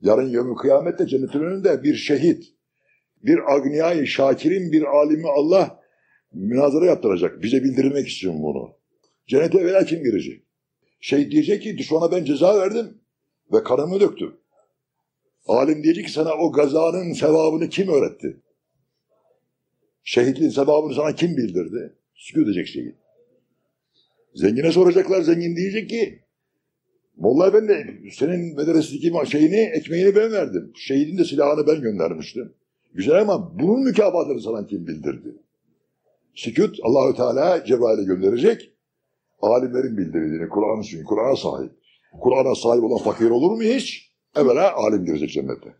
Yarın yevmi kıyamette cennetin önünde bir şehit, bir agniyayı, şakirin bir alimi Allah münazara yaptıracak. Bize bildirmek için bunu. Cennete evvela kim girecek? Şehit diyecek ki düşmana ben ceza verdim ve kanımı döktüm. Alim diyecek ki sana o gazanın sevabını kim öğretti? Şehitliğin sevabını sana kim bildirdi? Sükut edecek şehit. Zengine soracaklar, zengin diyecek ki Molla Efendi senin medresedeki şeyini, ekmeğini ben verdim. Şehidin de silahını ben göndermiştim. Güzel ama bunun mükafatını sana kim bildirdi? Sükut Allahü Teala Cebrail'e gönderecek. Alimlerin bildirdiğini, Kur'an'ın çünkü Kur'an'a sahip. Kur'an'a sahip olan fakir olur mu hiç? Evvela alim girecek cennete.